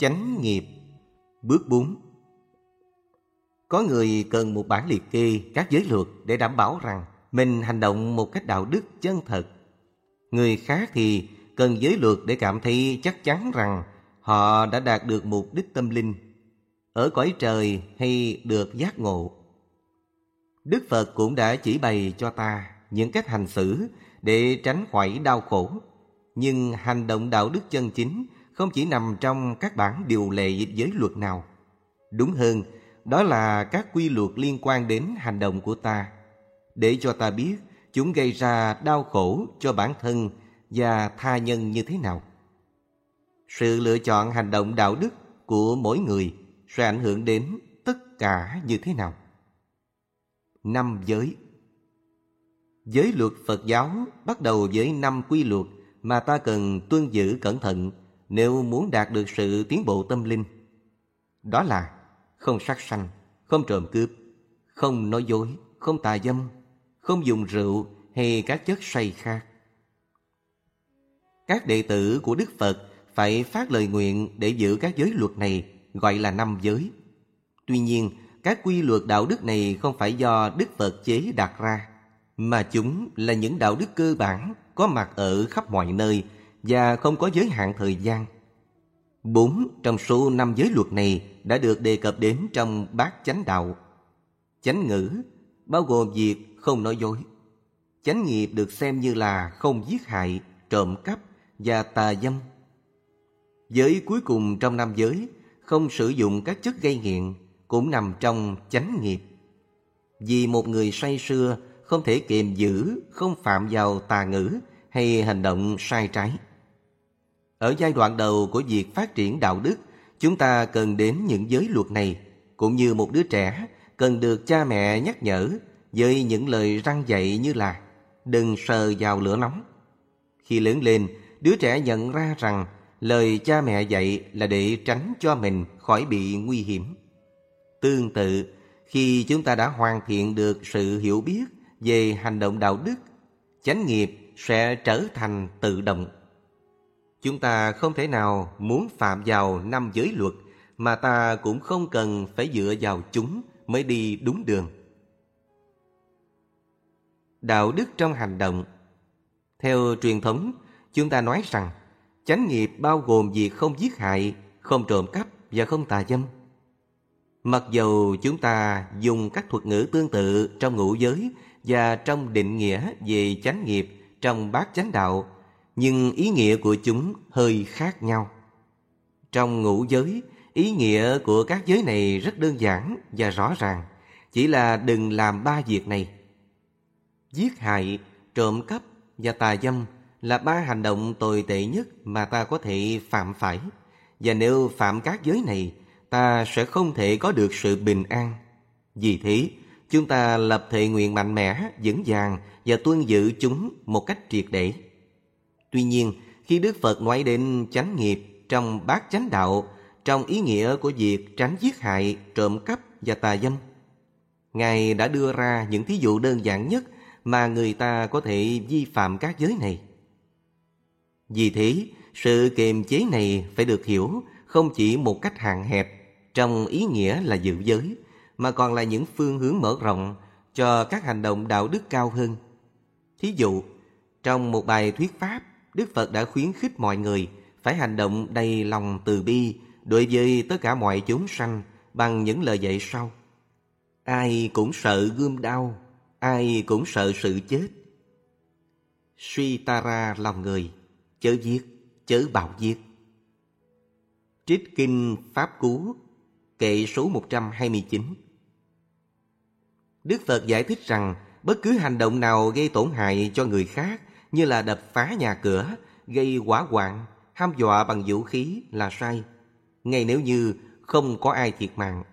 Chánh nghiệp Bước 4 Có người cần một bản liệt kê các giới luật để đảm bảo rằng mình hành động một cách đạo đức chân thật. Người khác thì cần giới luật để cảm thấy chắc chắn rằng họ đã đạt được mục đích tâm linh, ở cõi trời hay được giác ngộ. Đức Phật cũng đã chỉ bày cho ta những cách hành xử để tránh khỏi đau khổ. Nhưng hành động đạo đức chân chính không chỉ nằm trong các bản điều lệ giới luật nào. Đúng hơn, đó là các quy luật liên quan đến hành động của ta, để cho ta biết chúng gây ra đau khổ cho bản thân và tha nhân như thế nào. Sự lựa chọn hành động đạo đức của mỗi người sẽ ảnh hưởng đến tất cả như thế nào. Năm giới Giới luật Phật giáo bắt đầu với năm quy luật mà ta cần tuân giữ cẩn thận nếu muốn đạt được sự tiến bộ tâm linh. Đó là không sát sanh, không trộm cướp, không nói dối, không tà dâm, không dùng rượu hay các chất say khác. Các đệ tử của Đức Phật phải phát lời nguyện để giữ các giới luật này gọi là năm giới. Tuy nhiên, các quy luật đạo đức này không phải do Đức Phật chế đặt ra, mà chúng là những đạo đức cơ bản có mặt ở khắp mọi nơi và không có giới hạn thời gian. Bốn trong số năm giới luật này đã được đề cập đến trong bát chánh đạo. Chánh ngữ bao gồm việc không nói dối. Chánh nghiệp được xem như là không giết hại, trộm cắp và tà dâm. Giới cuối cùng trong năm giới không sử dụng các chất gây nghiện cũng nằm trong chánh nghiệp. Vì một người say sưa không thể kiềm giữ, không phạm vào tà ngữ hay hành động sai trái. Ở giai đoạn đầu của việc phát triển đạo đức, chúng ta cần đến những giới luật này, cũng như một đứa trẻ cần được cha mẹ nhắc nhở với những lời răng dạy như là đừng sờ vào lửa nóng. Khi lớn lên, đứa trẻ nhận ra rằng lời cha mẹ dạy là để tránh cho mình khỏi bị nguy hiểm. Tương tự, khi chúng ta đã hoàn thiện được sự hiểu biết về hành động đạo đức, chánh nghiệp sẽ trở thành tự động. Chúng ta không thể nào muốn phạm vào năm giới luật mà ta cũng không cần phải dựa vào chúng mới đi đúng đường. Đạo đức trong hành động Theo truyền thống, chúng ta nói rằng chánh nghiệp bao gồm việc không giết hại, không trộm cắp và không tà dâm. Mặc dầu chúng ta dùng các thuật ngữ tương tự trong ngũ giới và trong định nghĩa về chánh nghiệp trong bát chánh đạo, nhưng ý nghĩa của chúng hơi khác nhau. Trong ngũ giới, ý nghĩa của các giới này rất đơn giản và rõ ràng, chỉ là đừng làm ba việc này. Giết hại, trộm cắp và tà dâm là ba hành động tồi tệ nhất mà ta có thể phạm phải. Và nếu phạm các giới này, ta sẽ không thể có được sự bình an. Vì thế, chúng ta lập thệ nguyện mạnh mẽ, vững vàng và tuân giữ chúng một cách triệt để. Tuy nhiên, khi Đức Phật nói đến chánh nghiệp trong bát chánh đạo, trong ý nghĩa của việc tránh giết hại, trộm cắp và tà dâm, Ngài đã đưa ra những thí dụ đơn giản nhất mà người ta có thể vi phạm các giới này. Vì thế, sự kiềm chế này phải được hiểu không chỉ một cách hạn hẹp trong ý nghĩa là giữ giới, mà còn là những phương hướng mở rộng cho các hành động đạo đức cao hơn. Thí dụ, trong một bài thuyết pháp, Đức Phật đã khuyến khích mọi người phải hành động đầy lòng từ bi đối với tất cả mọi chúng sanh bằng những lời dạy sau. Ai cũng sợ gươm đau, ai cũng sợ sự chết. Suy ta ra lòng người, chớ giết, chớ bạo giết. Trích Kinh Pháp Cú, kệ số 129 Đức Phật giải thích rằng bất cứ hành động nào gây tổn hại cho người khác như là đập phá nhà cửa, gây hỏa hoạn, ham dọa bằng vũ khí là sai. Ngay nếu như không có ai thiệt mạng.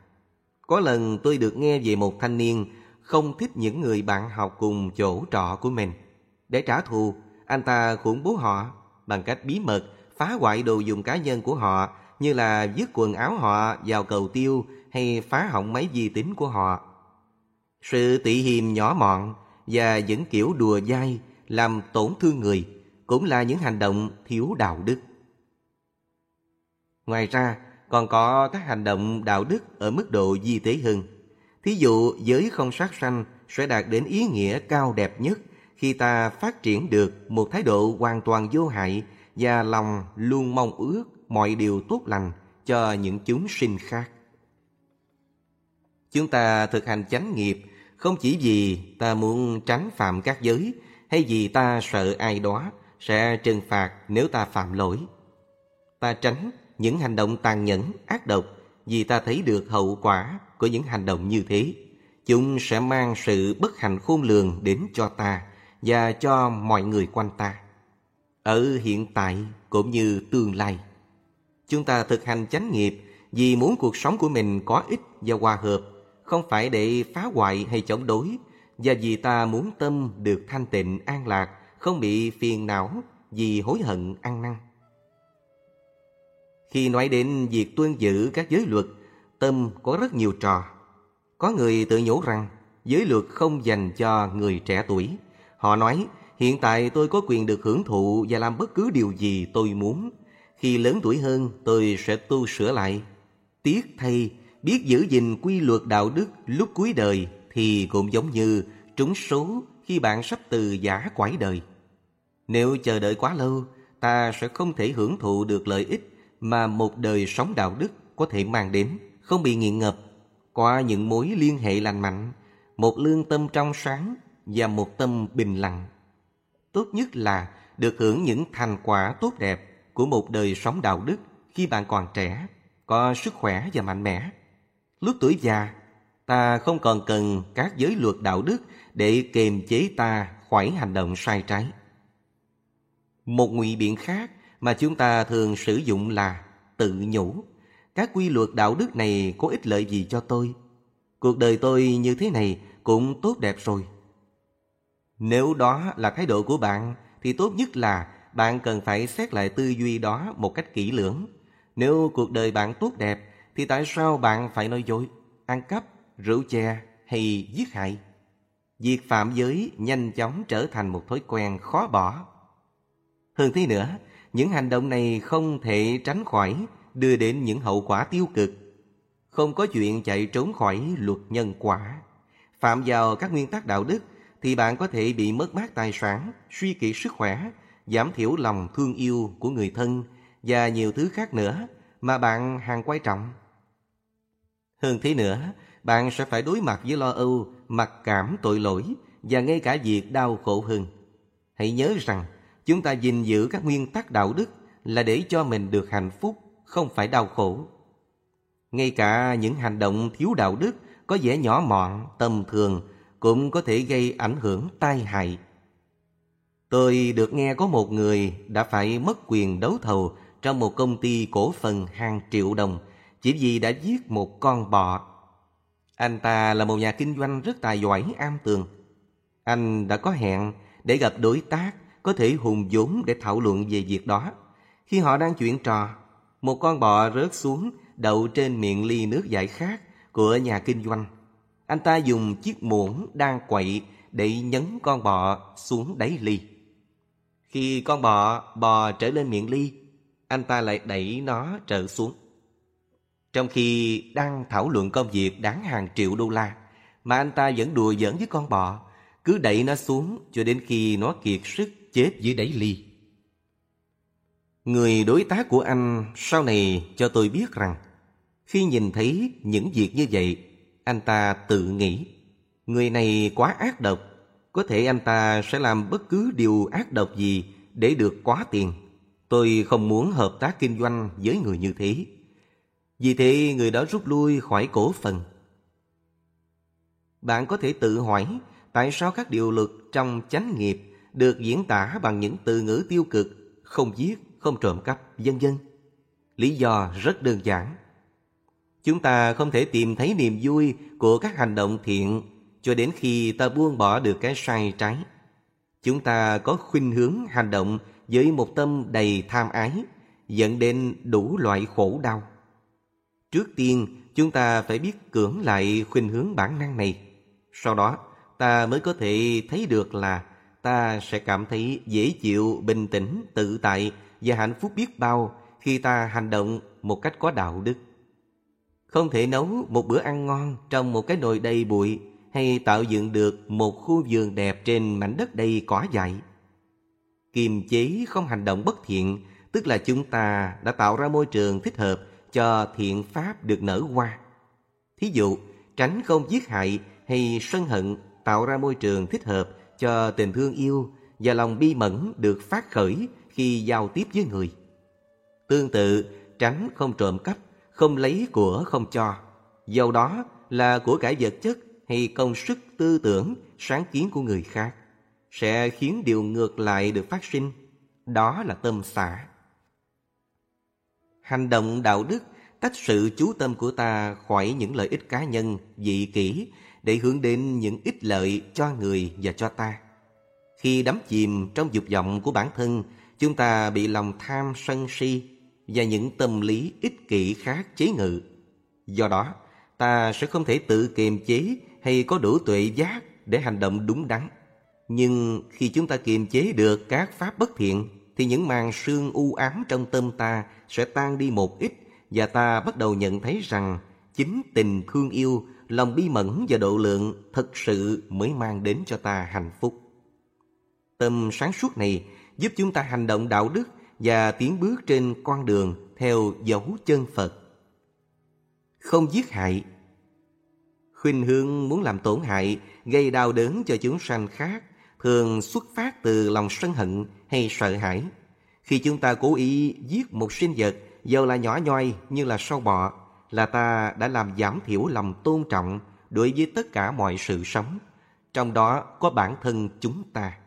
Có lần tôi được nghe về một thanh niên không thích những người bạn học cùng chỗ trọ của mình. Để trả thù, anh ta khủng bố họ bằng cách bí mật phá hoại đồ dùng cá nhân của họ như là vứt quần áo họ vào cầu tiêu hay phá hỏng máy vi tính của họ. Sự tị hiềm nhỏ mọn và những kiểu đùa dai làm tổn thương người cũng là những hành động thiếu đạo đức. Ngoài ra, còn có các hành động đạo đức ở mức độ di tế hơn. Thí dụ, giới không sát sanh sẽ đạt đến ý nghĩa cao đẹp nhất khi ta phát triển được một thái độ hoàn toàn vô hại và lòng luôn mong ước mọi điều tốt lành cho những chúng sinh khác. Chúng ta thực hành chánh nghiệp không chỉ vì ta muốn tránh phạm các giới hay vì ta sợ ai đó sẽ trừng phạt nếu ta phạm lỗi. Ta tránh những hành động tàn nhẫn, ác độc vì ta thấy được hậu quả của những hành động như thế. Chúng sẽ mang sự bất hạnh khôn lường đến cho ta và cho mọi người quanh ta. Ở hiện tại cũng như tương lai. Chúng ta thực hành chánh nghiệp vì muốn cuộc sống của mình có ích và hòa hợp, không phải để phá hoại hay chống đối, và vì ta muốn tâm được thanh tịnh an lạc, không bị phiền não vì hối hận ăn năn. Khi nói đến việc tuân giữ các giới luật, tâm có rất nhiều trò. Có người tự nhủ rằng giới luật không dành cho người trẻ tuổi. Họ nói, hiện tại tôi có quyền được hưởng thụ và làm bất cứ điều gì tôi muốn. Khi lớn tuổi hơn, tôi sẽ tu sửa lại. Tiếc thay, biết giữ gìn quy luật đạo đức lúc cuối đời thì cũng giống như trúng số khi bạn sắp từ giả quải đời. Nếu chờ đợi quá lâu, ta sẽ không thể hưởng thụ được lợi ích mà một đời sống đạo đức có thể mang đến, không bị nghiện ngập qua những mối liên hệ lành mạnh, một lương tâm trong sáng và một tâm bình lặng. Tốt nhất là được hưởng những thành quả tốt đẹp của một đời sống đạo đức khi bạn còn trẻ, có sức khỏe và mạnh mẽ. Lúc tuổi già, ta không còn cần các giới luật đạo đức để kiềm chế ta khỏi hành động sai trái. Một ngụy biện khác mà chúng ta thường sử dụng là tự nhủ. Các quy luật đạo đức này có ích lợi gì cho tôi? Cuộc đời tôi như thế này cũng tốt đẹp rồi. Nếu đó là thái độ của bạn thì tốt nhất là bạn cần phải xét lại tư duy đó một cách kỹ lưỡng. Nếu cuộc đời bạn tốt đẹp thì tại sao bạn phải nói dối, ăn cắp, rượu chè hay giết hại? Việc phạm giới nhanh chóng trở thành một thói quen khó bỏ. Hơn thế nữa, những hành động này không thể tránh khỏi đưa đến những hậu quả tiêu cực. Không có chuyện chạy trốn khỏi luật nhân quả. Phạm vào các nguyên tắc đạo đức thì bạn có thể bị mất mát tài sản, suy kiệt sức khỏe, giảm thiểu lòng thương yêu của người thân và nhiều thứ khác nữa mà bạn hàng quan trọng. Hơn thế nữa, bạn sẽ phải đối mặt với lo âu, mặc cảm tội lỗi và ngay cả việc đau khổ hơn. Hãy nhớ rằng, chúng ta gìn giữ các nguyên tắc đạo đức là để cho mình được hạnh phúc, không phải đau khổ. Ngay cả những hành động thiếu đạo đức có vẻ nhỏ mọn, tầm thường cũng có thể gây ảnh hưởng tai hại. Tôi được nghe có một người đã phải mất quyền đấu thầu trong một công ty cổ phần hàng triệu đồng chỉ vì đã giết một con bọ. Anh ta là một nhà kinh doanh rất tài giỏi am tường. Anh đã có hẹn để gặp đối tác có thể hùng vốn để thảo luận về việc đó. Khi họ đang chuyện trò, một con bọ rớt xuống đậu trên miệng ly nước giải khát của nhà kinh doanh. Anh ta dùng chiếc muỗng đang quậy để nhấn con bọ xuống đáy ly. Khi con bọ bò trở lên miệng ly, anh ta lại đẩy nó trở xuống. Trong khi đang thảo luận công việc đáng hàng triệu đô la, mà anh ta vẫn đùa giỡn với con bò, cứ đẩy nó xuống cho đến khi nó kiệt sức chết dưới đáy ly. Người đối tác của anh sau này cho tôi biết rằng khi nhìn thấy những việc như vậy, anh ta tự nghĩ người này quá ác độc, có thể anh ta sẽ làm bất cứ điều ác độc gì để được quá tiền. Tôi không muốn hợp tác kinh doanh với người như thế. Vì thế người đó rút lui khỏi cổ phần. Bạn có thể tự hỏi tại sao các điều luật trong chánh nghiệp được diễn tả bằng những từ ngữ tiêu cực, không giết, không trộm cắp, vân vân. Lý do rất đơn giản. Chúng ta không thể tìm thấy niềm vui của các hành động thiện cho đến khi ta buông bỏ được cái sai trái. Chúng ta có khuynh hướng hành động với một tâm đầy tham ái, dẫn đến đủ loại khổ đau. Trước tiên, chúng ta phải biết cưỡng lại khuynh hướng bản năng này. Sau đó, ta mới có thể thấy được là ta sẽ cảm thấy dễ chịu, bình tĩnh, tự tại và hạnh phúc biết bao khi ta hành động một cách có đạo đức. Không thể nấu một bữa ăn ngon trong một cái nồi đầy bụi hay tạo dựng được một khu vườn đẹp trên mảnh đất đầy cỏ dại. Kiềm chế không hành động bất thiện, tức là chúng ta đã tạo ra môi trường thích hợp cho thiện pháp được nở hoa. Thí dụ, tránh không giết hại hay sân hận tạo ra môi trường thích hợp cho tình thương yêu và lòng bi mẫn được phát khởi khi giao tiếp với người. Tương tự, tránh không trộm cắp, không lấy của không cho. Dầu đó là của cải vật chất hay công sức tư tưởng, sáng kiến của người khác, sẽ khiến điều ngược lại được phát sinh. Đó là tâm xả. Hành động đạo đức tách sự chú tâm của ta khỏi những lợi ích cá nhân, dị kỷ để hướng đến những ích lợi cho người và cho ta. Khi đắm chìm trong dục vọng của bản thân, chúng ta bị lòng tham sân si và những tâm lý ích kỷ khác chế ngự. Do đó, ta sẽ không thể tự kiềm chế hay có đủ tuệ giác để hành động đúng đắn. Nhưng khi chúng ta kiềm chế được các pháp bất thiện, thì những màn sương u ám trong tâm ta sẽ tan đi một ít và ta bắt đầu nhận thấy rằng chính tình thương yêu, lòng bi mẫn và độ lượng thật sự mới mang đến cho ta hạnh phúc. Tâm sáng suốt này giúp chúng ta hành động đạo đức và tiến bước trên con đường theo dấu chân Phật. Không giết hại Khuynh hướng muốn làm tổn hại, gây đau đớn cho chúng sanh khác thường xuất phát từ lòng sân hận hay sợ hãi. Khi chúng ta cố ý giết một sinh vật, Giờ là nhỏ nhoi như là sâu bọ, là ta đã làm giảm thiểu lòng tôn trọng đối với tất cả mọi sự sống, trong đó có bản thân chúng ta.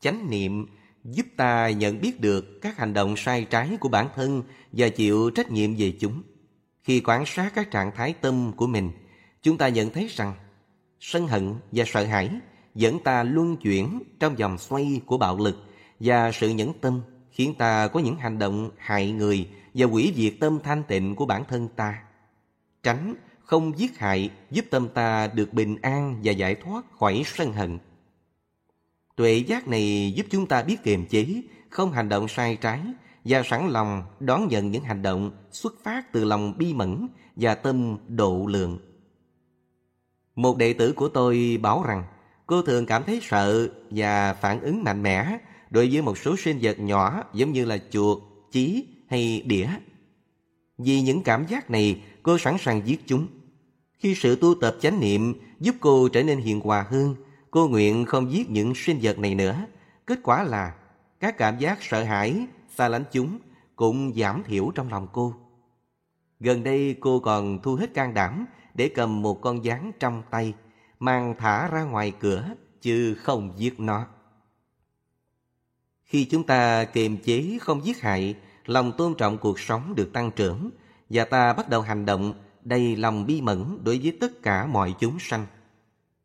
Chánh niệm giúp ta nhận biết được các hành động sai trái của bản thân và chịu trách nhiệm về chúng. Khi quan sát các trạng thái tâm của mình, chúng ta nhận thấy rằng sân hận và sợ hãi dẫn ta luân chuyển trong vòng xoay của bạo lực và sự nhẫn tâm khiến ta có những hành động hại người và quỷ diệt tâm thanh tịnh của bản thân ta. Tránh không giết hại giúp tâm ta được bình an và giải thoát khỏi sân hận. Tuệ giác này giúp chúng ta biết kiềm chế, không hành động sai trái và sẵn lòng đón nhận những hành động xuất phát từ lòng bi mẫn và tâm độ lượng. Một đệ tử của tôi bảo rằng cô thường cảm thấy sợ và phản ứng mạnh mẽ đối với một số sinh vật nhỏ giống như là chuột, chí hay đĩa. Vì những cảm giác này, cô sẵn sàng giết chúng. Khi sự tu tập chánh niệm giúp cô trở nên hiền hòa hơn, cô nguyện không giết những sinh vật này nữa. Kết quả là các cảm giác sợ hãi, xa lánh chúng cũng giảm thiểu trong lòng cô. Gần đây cô còn thu hết can đảm để cầm một con gián trong tay, mang thả ra ngoài cửa, chứ không giết nó. Khi chúng ta kiềm chế không giết hại, lòng tôn trọng cuộc sống được tăng trưởng và ta bắt đầu hành động đầy lòng bi mẫn đối với tất cả mọi chúng sanh.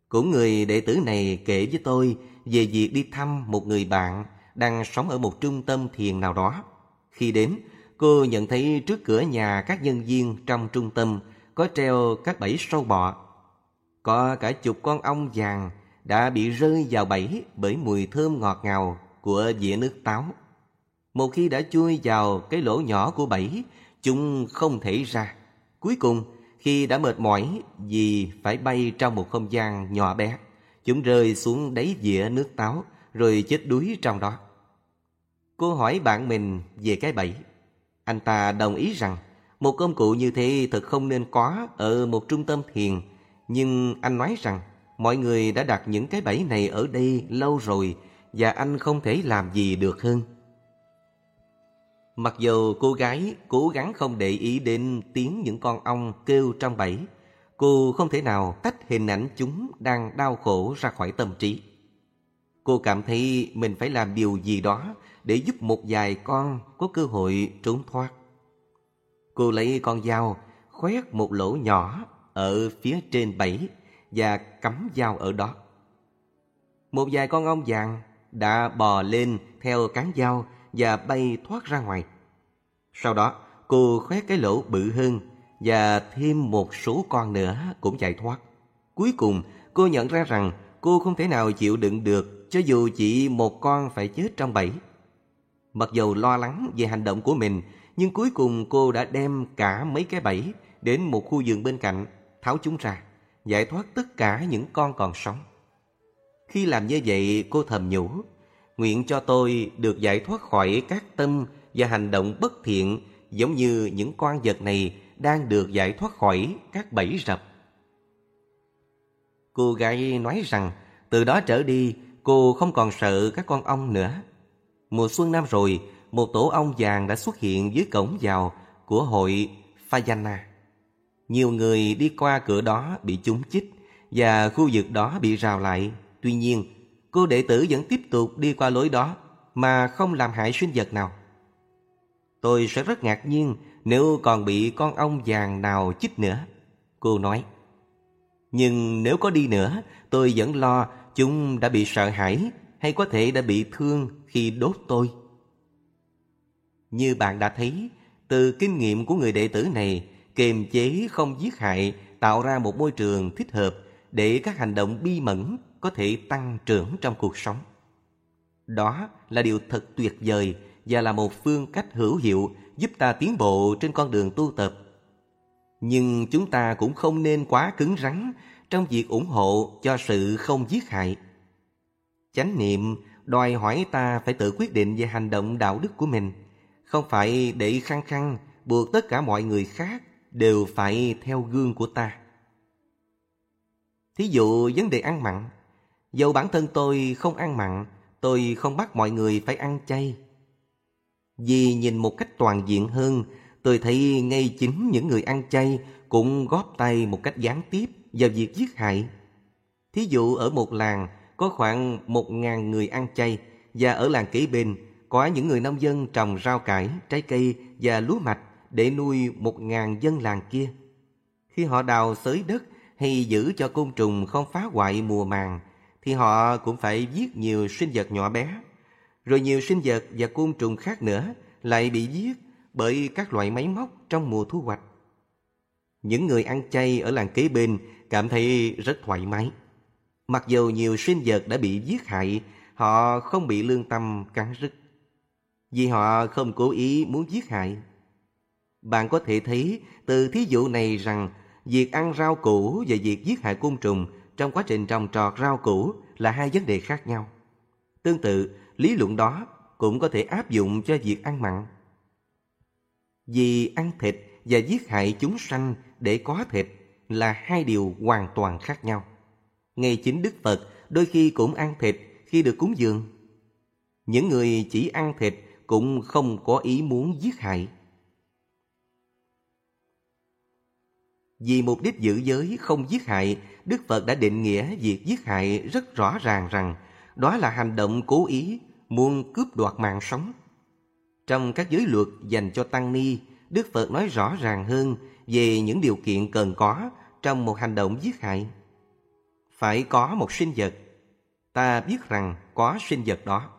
Cũng người đệ tử này kể với tôi về việc đi thăm một người bạn đang sống ở một trung tâm thiền nào đó. Khi đến, cô nhận thấy trước cửa nhà các nhân viên trong trung tâm có treo các bẫy sâu bọ. Có cả chục con ong vàng đã bị rơi vào bẫy bởi mùi thơm ngọt ngào của dĩa nước táo. Một khi đã chui vào cái lỗ nhỏ của bẫy, chúng không thể ra. Cuối cùng, khi đã mệt mỏi vì phải bay trong một không gian nhỏ bé, chúng rơi xuống đáy dĩa nước táo rồi chết đuối trong đó. Cô hỏi bạn mình về cái bẫy. Anh ta đồng ý rằng một công cụ như thế thật không nên có ở một trung tâm thiền. Nhưng anh nói rằng mọi người đã đặt những cái bẫy này ở đây lâu rồi và anh không thể làm gì được hơn. Mặc dù cô gái cố gắng không để ý đến tiếng những con ong kêu trong bẫy, cô không thể nào tách hình ảnh chúng đang đau khổ ra khỏi tâm trí. Cô cảm thấy mình phải làm điều gì đó để giúp một vài con có cơ hội trốn thoát. Cô lấy con dao khoét một lỗ nhỏ ở phía trên bẫy và cắm dao ở đó. Một vài con ong vàng đã bò lên theo cán dao và bay thoát ra ngoài. Sau đó, cô khoét cái lỗ bự hơn và thêm một số con nữa cũng chạy thoát. Cuối cùng, cô nhận ra rằng cô không thể nào chịu đựng được cho dù chỉ một con phải chết trong bẫy. Mặc dù lo lắng về hành động của mình Nhưng cuối cùng cô đã đem cả mấy cái bẫy đến một khu vườn bên cạnh, tháo chúng ra, giải thoát tất cả những con còn sống. Khi làm như vậy, cô thầm nhủ, nguyện cho tôi được giải thoát khỏi các tâm và hành động bất thiện giống như những con vật này đang được giải thoát khỏi các bẫy rập. Cô gái nói rằng từ đó trở đi cô không còn sợ các con ong nữa. Mùa xuân năm rồi, một tổ ong vàng đã xuất hiện dưới cổng vào của hội Fayana. Nhiều người đi qua cửa đó bị chúng chích và khu vực đó bị rào lại. Tuy nhiên, cô đệ tử vẫn tiếp tục đi qua lối đó mà không làm hại sinh vật nào. Tôi sẽ rất ngạc nhiên nếu còn bị con ong vàng nào chích nữa. Cô nói. Nhưng nếu có đi nữa, tôi vẫn lo chúng đã bị sợ hãi hay có thể đã bị thương khi đốt tôi. Như bạn đã thấy, từ kinh nghiệm của người đệ tử này, kiềm chế không giết hại tạo ra một môi trường thích hợp để các hành động bi mẫn có thể tăng trưởng trong cuộc sống. Đó là điều thật tuyệt vời và là một phương cách hữu hiệu giúp ta tiến bộ trên con đường tu tập. Nhưng chúng ta cũng không nên quá cứng rắn trong việc ủng hộ cho sự không giết hại. Chánh niệm đòi hỏi ta phải tự quyết định về hành động đạo đức của mình, không phải để khăng khăng buộc tất cả mọi người khác đều phải theo gương của ta. Thí dụ vấn đề ăn mặn, dầu bản thân tôi không ăn mặn, tôi không bắt mọi người phải ăn chay. Vì nhìn một cách toàn diện hơn, tôi thấy ngay chính những người ăn chay cũng góp tay một cách gián tiếp vào việc giết hại. Thí dụ ở một làng có khoảng một ngàn người ăn chay và ở làng kế bên có những người nông dân trồng rau cải, trái cây và lúa mạch để nuôi một ngàn dân làng kia. Khi họ đào xới đất hay giữ cho côn trùng không phá hoại mùa màng, thì họ cũng phải giết nhiều sinh vật nhỏ bé. Rồi nhiều sinh vật và côn trùng khác nữa lại bị giết bởi các loại máy móc trong mùa thu hoạch. Những người ăn chay ở làng kế bên cảm thấy rất thoải mái. Mặc dù nhiều sinh vật đã bị giết hại, họ không bị lương tâm cắn rứt. Vì họ không cố ý muốn giết hại. Bạn có thể thấy từ thí dụ này rằng việc ăn rau củ và việc giết hại côn trùng trong quá trình trồng trọt rau củ là hai vấn đề khác nhau. Tương tự, lý luận đó cũng có thể áp dụng cho việc ăn mặn. Vì ăn thịt và giết hại chúng sanh để có thịt là hai điều hoàn toàn khác nhau. Ngay chính Đức Phật đôi khi cũng ăn thịt khi được cúng dường. Những người chỉ ăn thịt cũng không có ý muốn giết hại. Vì mục đích giữ giới không giết hại, Đức Phật đã định nghĩa việc giết hại rất rõ ràng rằng đó là hành động cố ý muốn cướp đoạt mạng sống. Trong các giới luật dành cho tăng ni, Đức Phật nói rõ ràng hơn về những điều kiện cần có trong một hành động giết hại. Phải có một sinh vật. Ta biết rằng có sinh vật đó.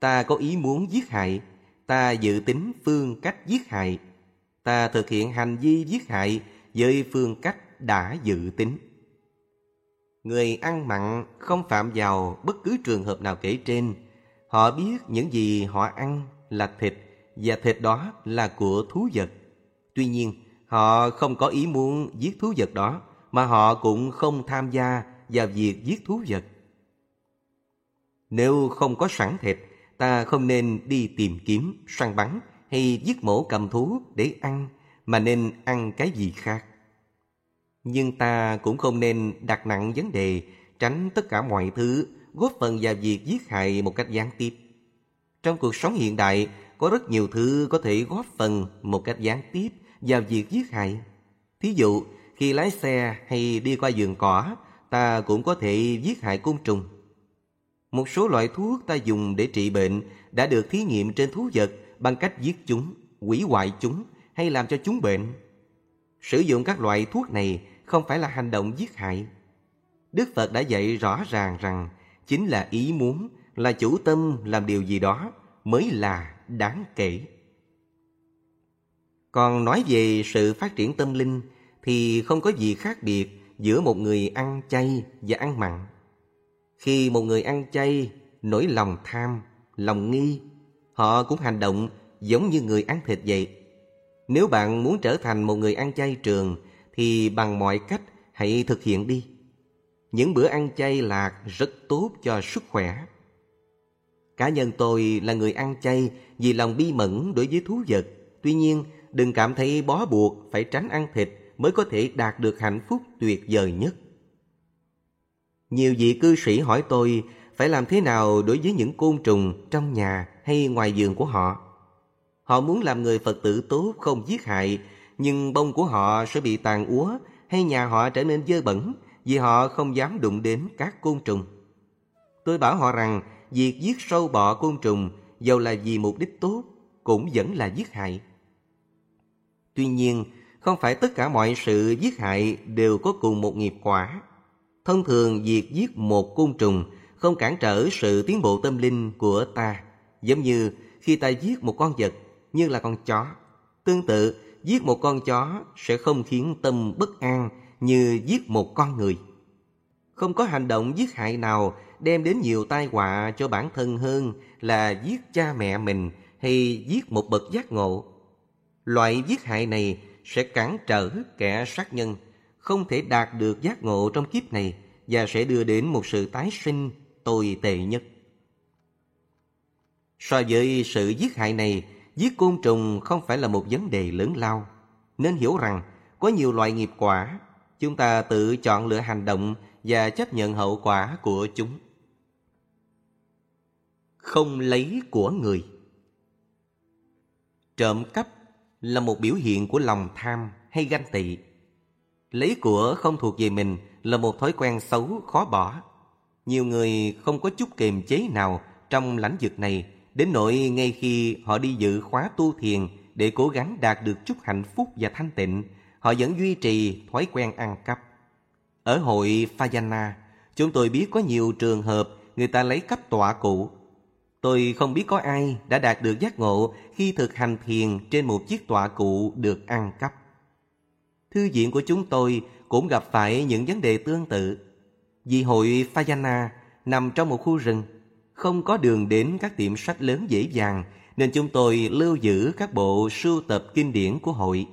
Ta có ý muốn giết hại. Ta dự tính phương cách giết hại. Ta thực hiện hành vi giết hại với phương cách đã dự tính. Người ăn mặn không phạm vào bất cứ trường hợp nào kể trên. Họ biết những gì họ ăn là thịt và thịt đó là của thú vật. Tuy nhiên, họ không có ý muốn giết thú vật đó, mà họ cũng không tham gia vào việc giết thú vật. Nếu không có sẵn thịt, ta không nên đi tìm kiếm, săn bắn hay giết mổ cầm thú để ăn, mà nên ăn cái gì khác. Nhưng ta cũng không nên đặt nặng vấn đề tránh tất cả mọi thứ góp phần vào việc giết hại một cách gián tiếp. Trong cuộc sống hiện đại, có rất nhiều thứ có thể góp phần một cách gián tiếp vào việc giết hại. Thí dụ, khi lái xe hay đi qua vườn cỏ, ta cũng có thể giết hại côn trùng. Một số loại thuốc ta dùng để trị bệnh đã được thí nghiệm trên thú vật bằng cách giết chúng, hủy hoại chúng hay làm cho chúng bệnh. Sử dụng các loại thuốc này không phải là hành động giết hại. Đức Phật đã dạy rõ ràng rằng chính là ý muốn, là chủ tâm làm điều gì đó mới là đáng kể. Còn nói về sự phát triển tâm linh thì không có gì khác biệt giữa một người ăn chay và ăn mặn. Khi một người ăn chay nổi lòng tham, lòng nghi, họ cũng hành động giống như người ăn thịt vậy. Nếu bạn muốn trở thành một người ăn chay trường thì bằng mọi cách hãy thực hiện đi. Những bữa ăn chay lạc rất tốt cho sức khỏe. Cá nhân tôi là người ăn chay vì lòng bi mẫn đối với thú vật. Tuy nhiên, đừng cảm thấy bó buộc phải tránh ăn thịt mới có thể đạt được hạnh phúc tuyệt vời nhất. Nhiều vị cư sĩ hỏi tôi phải làm thế nào đối với những côn trùng trong nhà hay ngoài giường của họ. Họ muốn làm người Phật tử tốt không giết hại, nhưng bông của họ sẽ bị tàn úa hay nhà họ trở nên dơ bẩn vì họ không dám đụng đến các côn trùng. Tôi bảo họ rằng việc giết sâu bọ côn trùng dầu là vì mục đích tốt cũng vẫn là giết hại. Tuy nhiên, không phải tất cả mọi sự giết hại đều có cùng một nghiệp quả. Thông thường việc giết một côn trùng không cản trở sự tiến bộ tâm linh của ta, giống như khi ta giết một con vật như là con chó. Tương tự, giết một con chó sẽ không khiến tâm bất an như giết một con người. Không có hành động giết hại nào đem đến nhiều tai họa cho bản thân hơn là giết cha mẹ mình hay giết một bậc giác ngộ. Loại giết hại này sẽ cản trở kẻ sát nhân, không thể đạt được giác ngộ trong kiếp này và sẽ đưa đến một sự tái sinh tồi tệ nhất. So với sự giết hại này, giết côn trùng không phải là một vấn đề lớn lao. Nên hiểu rằng có nhiều loại nghiệp quả, chúng ta tự chọn lựa hành động và chấp nhận hậu quả của chúng. Không lấy của người Trộm cắp là một biểu hiện của lòng tham hay ganh tị. Lấy của không thuộc về mình là một thói quen xấu khó bỏ. Nhiều người không có chút kiềm chế nào trong lãnh vực này, đến nỗi ngay khi họ đi dự khóa tu thiền để cố gắng đạt được chút hạnh phúc và thanh tịnh, họ vẫn duy trì thói quen ăn cắp. Ở hội Phayana, chúng tôi biết có nhiều trường hợp người ta lấy cắp tọa cụ. Tôi không biết có ai đã đạt được giác ngộ khi thực hành thiền trên một chiếc tọa cụ được ăn cắp. Thư viện của chúng tôi cũng gặp phải những vấn đề tương tự. Vì hội Phayana nằm trong một khu rừng, không có đường đến các tiệm sách lớn dễ dàng, nên chúng tôi lưu giữ các bộ sưu tập kinh điển của hội.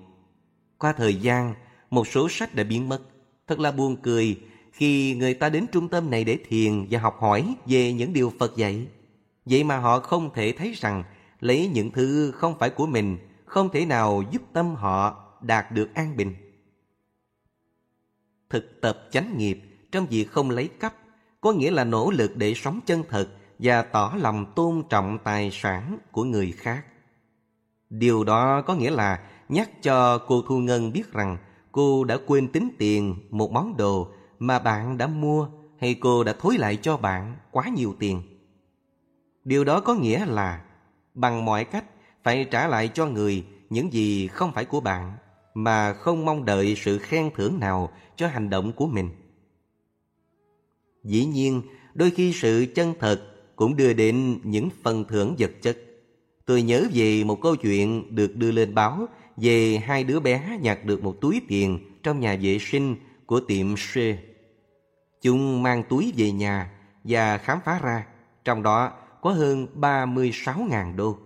Qua thời gian, một số sách đã biến mất. Thật là buồn cười khi người ta đến trung tâm này để thiền và học hỏi về những điều Phật dạy. Vậy mà họ không thể thấy rằng lấy những thứ không phải của mình không thể nào giúp tâm họ đạt được an bình. Thực tập chánh nghiệp trong việc không lấy cắp có nghĩa là nỗ lực để sống chân thật và tỏ lòng tôn trọng tài sản của người khác. Điều đó có nghĩa là nhắc cho cô Thu Ngân biết rằng cô đã quên tính tiền một món đồ mà bạn đã mua hay cô đã thối lại cho bạn quá nhiều tiền. Điều đó có nghĩa là bằng mọi cách phải trả lại cho người những gì không phải của bạn mà không mong đợi sự khen thưởng nào cho hành động của mình. Dĩ nhiên, đôi khi sự chân thật cũng đưa đến những phần thưởng vật chất. Tôi nhớ về một câu chuyện được đưa lên báo về hai đứa bé nhặt được một túi tiền trong nhà vệ sinh của tiệm Shea. Chúng mang túi về nhà và khám phá ra, trong đó có hơn 36.000 đô.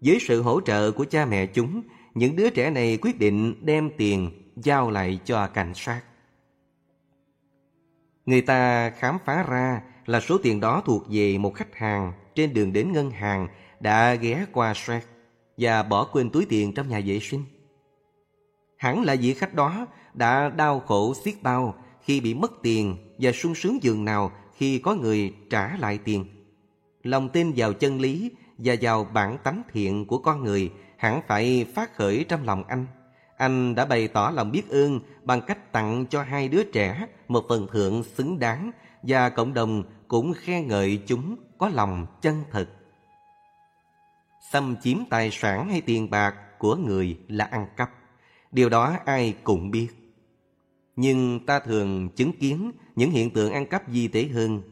Với sự hỗ trợ của cha mẹ chúng, những đứa trẻ này quyết định đem tiền giao lại cho cảnh sát. Người ta khám phá ra là số tiền đó thuộc về một khách hàng trên đường đến ngân hàng đã ghé qua Shrek và bỏ quên túi tiền trong nhà vệ sinh. Hẳn là vị khách đó đã đau khổ xiết bao khi bị mất tiền và sung sướng dường nào khi có người trả lại tiền. Lòng tin vào chân lý và vào bản tánh thiện của con người hẳn phải phát khởi trong lòng anh. Anh đã bày tỏ lòng biết ơn bằng cách tặng cho hai đứa trẻ một phần thưởng xứng đáng và cộng đồng cũng khen ngợi chúng có lòng chân thật. Xâm chiếm tài sản hay tiền bạc của người là ăn cắp. Điều đó ai cũng biết. Nhưng ta thường chứng kiến những hiện tượng ăn cắp di tế hơn.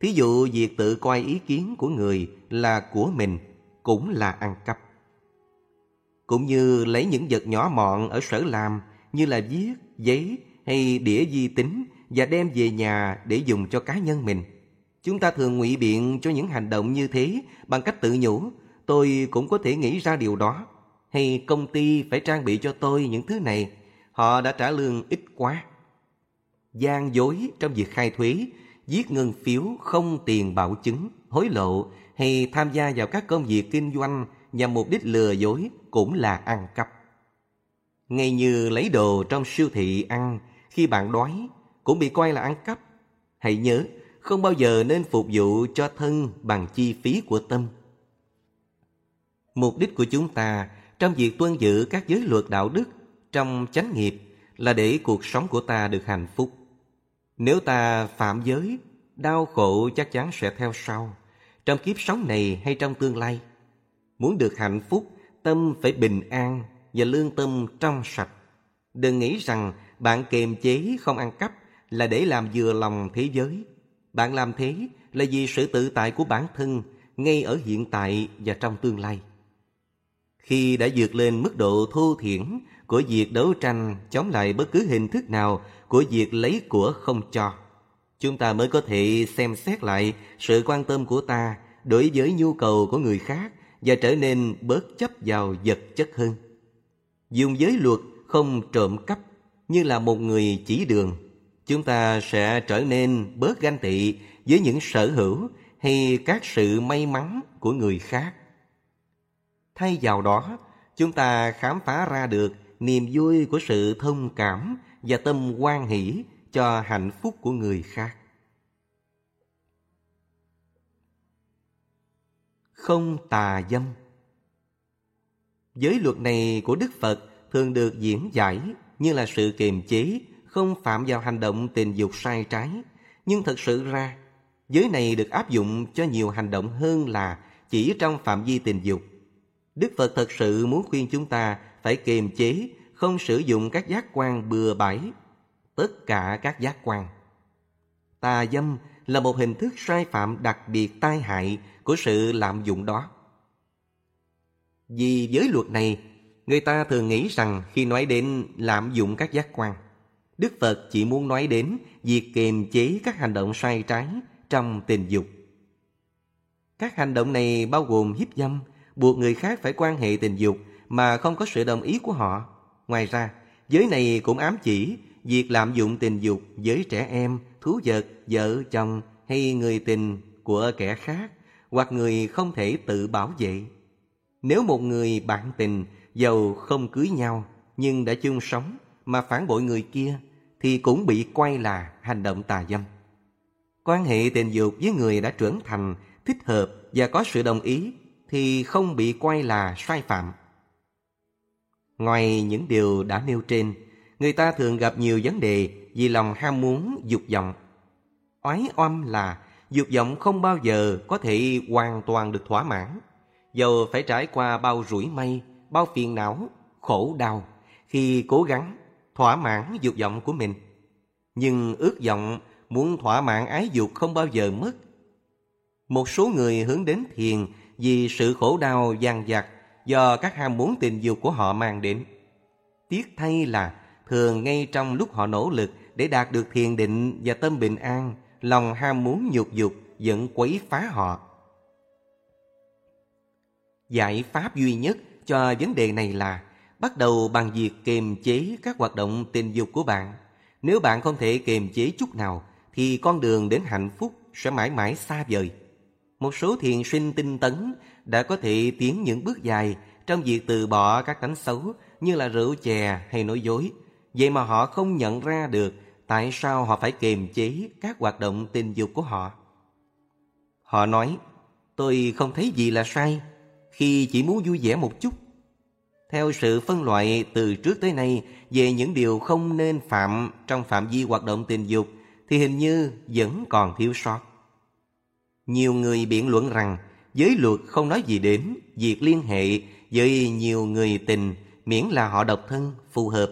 Thí dụ việc tự coi ý kiến của người là của mình cũng là ăn cắp. Cũng như lấy những vật nhỏ mọn ở sở làm như là viết, giấy hay đĩa di tính và đem về nhà để dùng cho cá nhân mình. Chúng ta thường ngụy biện cho những hành động như thế bằng cách tự nhủ tôi cũng có thể nghĩ ra điều đó hay công ty phải trang bị cho tôi những thứ này, họ đã trả lương ít quá. gian dối trong việc khai thuế, viết ngân phiếu không tiền bảo chứng, hối lộ hay tham gia vào các công việc kinh doanh nhằm mục đích lừa dối cũng là ăn cắp. Ngay như lấy đồ trong siêu thị ăn khi bạn đói cũng bị coi là ăn cắp. Hãy nhớ, không bao giờ nên phục vụ cho thân bằng chi phí của tâm. Mục đích của chúng ta trong việc tuân giữ các giới luật đạo đức trong chánh nghiệp là để cuộc sống của ta được hạnh phúc. Nếu ta phạm giới, đau khổ chắc chắn sẽ theo sau, trong kiếp sống này hay trong tương lai. Muốn được hạnh phúc, tâm phải bình an và lương tâm trong sạch. Đừng nghĩ rằng bạn kiềm chế không ăn cắp là để làm vừa lòng thế giới. Bạn làm thế là vì sự tự tại của bản thân ngay ở hiện tại và trong tương lai. Khi đã vượt lên mức độ thô thiển của việc đấu tranh chống lại bất cứ hình thức nào của việc lấy của không cho, chúng ta mới có thể xem xét lại sự quan tâm của ta đối với nhu cầu của người khác và trở nên bớt chấp vào vật chất hơn. Dùng giới luật không trộm cắp như là một người chỉ đường, chúng ta sẽ trở nên bớt ganh tị với những sở hữu hay các sự may mắn của người khác. Thay vào đó, chúng ta khám phá ra được niềm vui của sự thông cảm và tâm quan hỷ cho hạnh phúc của người khác. Không tà dâm Giới luật này của Đức Phật thường được diễn giải như là sự kiềm chế, không phạm vào hành động tình dục sai trái. Nhưng thật sự ra, giới này được áp dụng cho nhiều hành động hơn là chỉ trong phạm vi tình dục. Đức Phật thật sự muốn khuyên chúng ta phải kiềm chế, không sử dụng các giác quan bừa bãi, tất cả các giác quan. Tà dâm là một hình thức sai phạm đặc biệt tai hại của sự lạm dụng đó. Vì giới luật này, người ta thường nghĩ rằng khi nói đến lạm dụng các giác quan, Đức Phật chỉ muốn nói đến việc kiềm chế các hành động sai trái trong tình dục. Các hành động này bao gồm hiếp dâm, buộc người khác phải quan hệ tình dục mà không có sự đồng ý của họ. Ngoài ra, giới này cũng ám chỉ việc lạm dụng tình dục với trẻ em, thú vật, vợ, chồng hay người tình của kẻ khác hoặc người không thể tự bảo vệ. Nếu một người bạn tình giàu không cưới nhau nhưng đã chung sống mà phản bội người kia thì cũng bị quay là hành động tà dâm. Quan hệ tình dục với người đã trưởng thành, thích hợp và có sự đồng ý thì không bị quay là sai phạm. Ngoài những điều đã nêu trên, người ta thường gặp nhiều vấn đề vì lòng ham muốn dục vọng. Oái oăm là dục vọng không bao giờ có thể hoàn toàn được thỏa mãn, dầu phải trải qua bao rủi may, bao phiền não, khổ đau khi cố gắng thỏa mãn dục vọng của mình. Nhưng ước vọng muốn thỏa mãn ái dục không bao giờ mất. Một số người hướng đến thiền vì sự khổ đau dằn vặt do các ham muốn tình dục của họ mang đến. Tiếc thay là thường ngay trong lúc họ nỗ lực để đạt được thiền định và tâm bình an, lòng ham muốn nhục dục vẫn quấy phá họ. Giải pháp duy nhất cho vấn đề này là bắt đầu bằng việc kiềm chế các hoạt động tình dục của bạn. Nếu bạn không thể kiềm chế chút nào, thì con đường đến hạnh phúc sẽ mãi mãi xa vời. Một số thiền sinh tinh tấn đã có thể tiến những bước dài trong việc từ bỏ các tánh xấu như là rượu chè hay nói dối. Vậy mà họ không nhận ra được tại sao họ phải kiềm chế các hoạt động tình dục của họ. Họ nói, tôi không thấy gì là sai khi chỉ muốn vui vẻ một chút. Theo sự phân loại từ trước tới nay về những điều không nên phạm trong phạm vi hoạt động tình dục thì hình như vẫn còn thiếu sót. Nhiều người biện luận rằng giới luật không nói gì đến việc liên hệ với nhiều người tình miễn là họ độc thân phù hợp.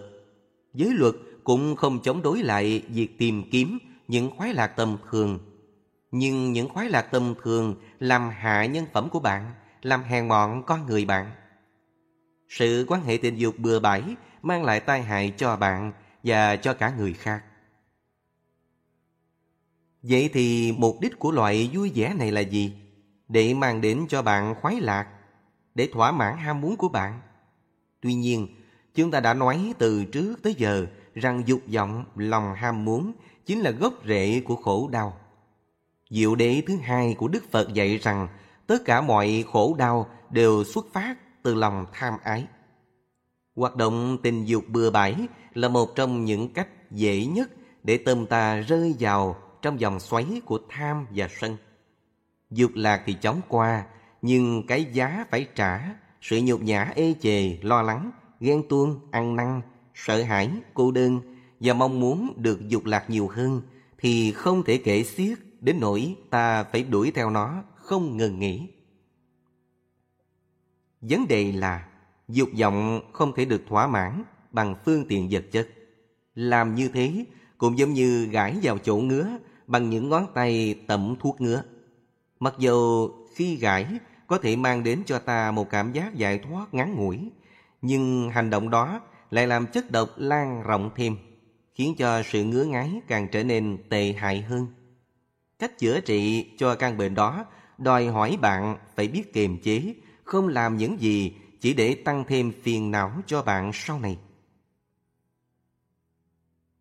Giới luật cũng không chống đối lại việc tìm kiếm những khoái lạc tầm thường. Nhưng những khoái lạc tầm thường làm hạ nhân phẩm của bạn, làm hèn mọn con người bạn. Sự quan hệ tình dục bừa bãi mang lại tai hại cho bạn và cho cả người khác. Vậy thì mục đích của loại vui vẻ này là gì? Để mang đến cho bạn khoái lạc, để thỏa mãn ham muốn của bạn. Tuy nhiên, chúng ta đã nói từ trước tới giờ rằng dục vọng, lòng ham muốn chính là gốc rễ của khổ đau. Diệu đế thứ hai của Đức Phật dạy rằng tất cả mọi khổ đau đều xuất phát từ lòng tham ái. Hoạt động tình dục bừa bãi là một trong những cách dễ nhất để tâm ta rơi vào trong vòng xoáy của tham và sân. Dục lạc thì chóng qua, nhưng cái giá phải trả, sự nhục nhã ê chề, lo lắng, ghen tuông, ăn năn, sợ hãi, cô đơn và mong muốn được dục lạc nhiều hơn thì không thể kể xiết đến nỗi ta phải đuổi theo nó không ngừng nghỉ. Vấn đề là dục vọng không thể được thỏa mãn bằng phương tiện vật chất. Làm như thế cũng giống như gãi vào chỗ ngứa bằng những ngón tay tẩm thuốc ngứa. Mặc dù khi gãi có thể mang đến cho ta một cảm giác giải thoát ngắn ngủi, nhưng hành động đó lại làm chất độc lan rộng thêm, khiến cho sự ngứa ngáy càng trở nên tệ hại hơn. Cách chữa trị cho căn bệnh đó đòi hỏi bạn phải biết kiềm chế, không làm những gì chỉ để tăng thêm phiền não cho bạn sau này.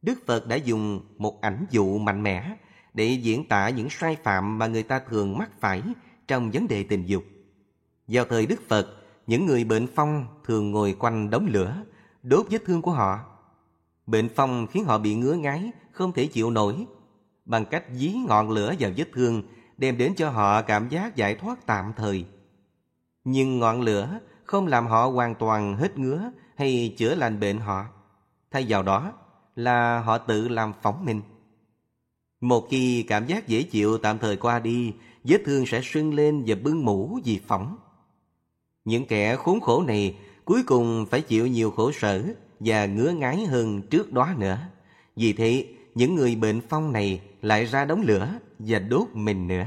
Đức Phật đã dùng một ảnh dụ mạnh mẽ để diễn tả những sai phạm mà người ta thường mắc phải trong vấn đề tình dục. Vào thời Đức Phật, những người bệnh phong thường ngồi quanh đống lửa, đốt vết thương của họ. Bệnh phong khiến họ bị ngứa ngáy, không thể chịu nổi. Bằng cách dí ngọn lửa vào vết thương, đem đến cho họ cảm giác giải thoát tạm thời. Nhưng ngọn lửa không làm họ hoàn toàn hết ngứa hay chữa lành bệnh họ. Thay vào đó là họ tự làm phóng mình. Một khi cảm giác dễ chịu tạm thời qua đi, vết thương sẽ sưng lên và bưng mũ vì phỏng. Những kẻ khốn khổ này cuối cùng phải chịu nhiều khổ sở và ngứa ngáy hơn trước đó nữa. Vì thế, những người bệnh phong này lại ra đống lửa và đốt mình nữa.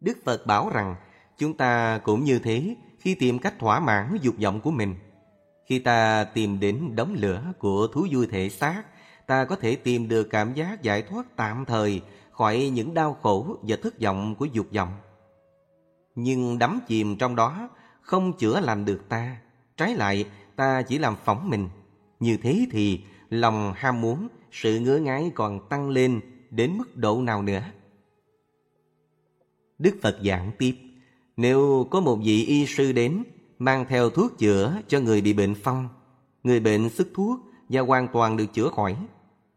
Đức Phật bảo rằng chúng ta cũng như thế khi tìm cách thỏa mãn dục vọng của mình. Khi ta tìm đến đống lửa của thú vui thể xác, ta có thể tìm được cảm giác giải thoát tạm thời khỏi những đau khổ và thất vọng của dục vọng. Nhưng đắm chìm trong đó không chữa lành được ta. Trái lại, ta chỉ làm phỏng mình. Như thế thì lòng ham muốn, sự ngứa ngáy còn tăng lên đến mức độ nào nữa. Đức Phật giảng tiếp, nếu có một vị y sư đến mang theo thuốc chữa cho người bị bệnh phong, người bệnh sức thuốc và hoàn toàn được chữa khỏi,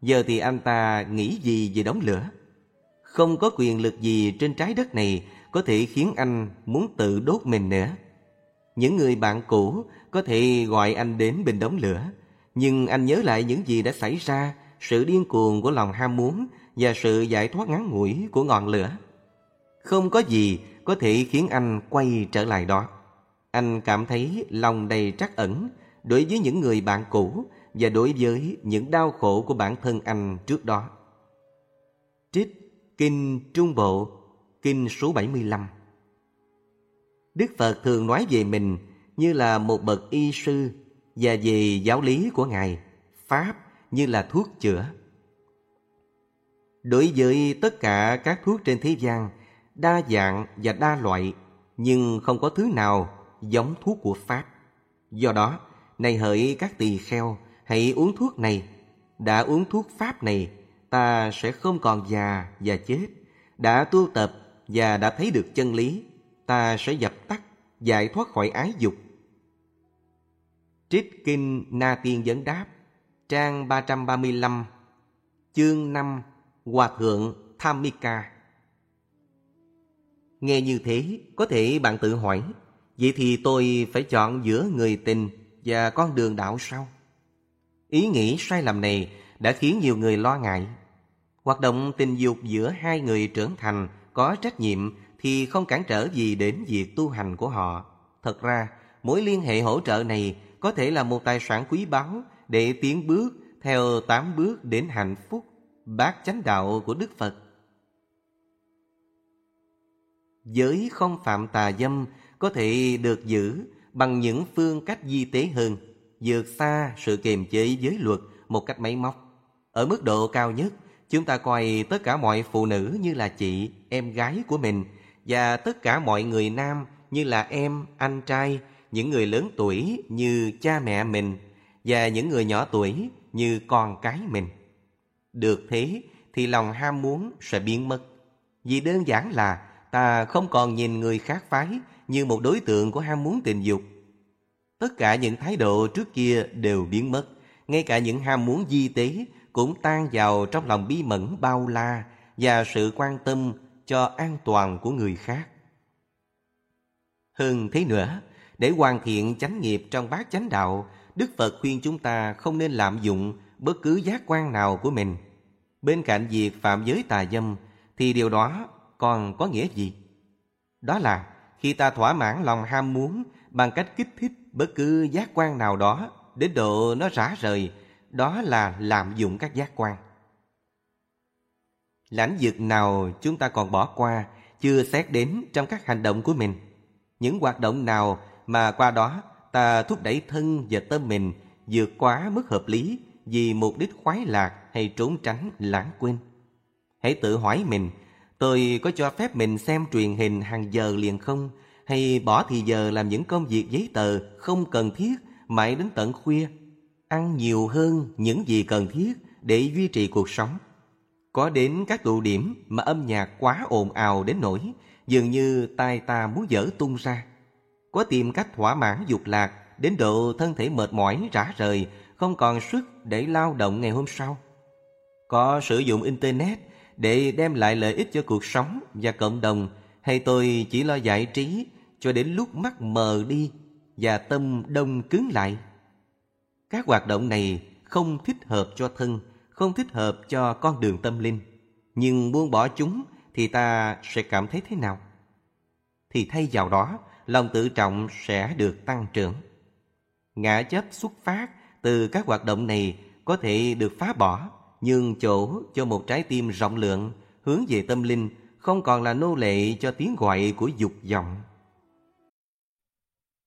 giờ thì anh ta nghĩ gì về đống lửa? Không có quyền lực gì trên trái đất này có thể khiến anh muốn tự đốt mình nữa. Những người bạn cũ có thể gọi anh đến bên đống lửa, nhưng anh nhớ lại những gì đã xảy ra, sự điên cuồng của lòng ham muốn và sự giải thoát ngắn ngủi của ngọn lửa. Không có gì có thể khiến anh quay trở lại đó. Anh cảm thấy lòng đầy trắc ẩn đối với những người bạn cũ và đối với những đau khổ của bản thân anh trước đó. Trích Kinh Trung Bộ Kinh số 75 Đức Phật thường nói về mình như là một bậc y sư và về giáo lý của Ngài, Pháp như là thuốc chữa. Đối với tất cả các thuốc trên thế gian, đa dạng và đa loại, nhưng không có thứ nào giống thuốc của Pháp. Do đó, này hỡi các tỳ kheo, hãy uống thuốc này. Đã uống thuốc Pháp này, ta sẽ không còn già và chết. Đã tu tập và đã thấy được chân lý, ta sẽ dập tắt, giải thoát khỏi ái dục. Trích Kinh Na Tiên Vấn Đáp, trang 335, chương 5, Hòa Thượng tham Thamika. Nghe như thế, có thể bạn tự hỏi, vậy thì tôi phải chọn giữa người tình và con đường đạo sao? Ý nghĩ sai lầm này đã khiến nhiều người lo ngại. Hoạt động tình dục giữa hai người trưởng thành có trách nhiệm thì không cản trở gì đến việc tu hành của họ. Thật ra, mối liên hệ hỗ trợ này có thể là một tài sản quý báu để tiến bước theo tám bước đến hạnh phúc, bát chánh đạo của Đức Phật. Giới không phạm tà dâm có thể được giữ bằng những phương cách di tế hơn, vượt xa sự kiềm chế giới luật một cách máy móc. Ở mức độ cao nhất, chúng ta coi tất cả mọi phụ nữ như là chị, em gái của mình và tất cả mọi người nam như là em, anh trai những người lớn tuổi như cha mẹ mình và những người nhỏ tuổi như con cái mình. Được thế thì lòng ham muốn sẽ biến mất. Vì đơn giản là ta không còn nhìn người khác phái như một đối tượng của ham muốn tình dục. Tất cả những thái độ trước kia đều biến mất, ngay cả những ham muốn di tế cũng tan vào trong lòng bi mẫn bao la và sự quan tâm cho an toàn của người khác. Hơn thế nữa, để hoàn thiện chánh nghiệp trong bát chánh đạo, Đức Phật khuyên chúng ta không nên lạm dụng bất cứ giác quan nào của mình. Bên cạnh việc phạm giới tà dâm, thì điều đó còn có nghĩa gì? Đó là khi ta thỏa mãn lòng ham muốn bằng cách kích thích bất cứ giác quan nào đó đến độ nó rã rời, đó là lạm dụng các giác quan. Lãnh vực nào chúng ta còn bỏ qua, chưa xét đến trong các hành động của mình. Những hoạt động nào mà qua đó ta thúc đẩy thân và tâm mình vượt quá mức hợp lý vì mục đích khoái lạc hay trốn tránh lãng quên. Hãy tự hỏi mình, tôi có cho phép mình xem truyền hình hàng giờ liền không? Hay bỏ thì giờ làm những công việc giấy tờ không cần thiết mãi đến tận khuya? Ăn nhiều hơn những gì cần thiết để duy trì cuộc sống. Có đến các tụ điểm mà âm nhạc quá ồn ào đến nỗi dường như tai ta muốn dở tung ra. Có tìm cách thỏa mãn dục lạc đến độ thân thể mệt mỏi rã rời, không còn sức để lao động ngày hôm sau. Có sử dụng Internet để đem lại lợi ích cho cuộc sống và cộng đồng hay tôi chỉ lo giải trí cho đến lúc mắt mờ đi và tâm đông cứng lại. Các hoạt động này không thích hợp cho thân, không thích hợp cho con đường tâm linh. Nhưng buông bỏ chúng thì ta sẽ cảm thấy thế nào? Thì thay vào đó, lòng tự trọng sẽ được tăng trưởng. Ngã chấp xuất phát từ các hoạt động này có thể được phá bỏ, nhưng chỗ cho một trái tim rộng lượng, hướng về tâm linh, không còn là nô lệ cho tiếng gọi của dục vọng.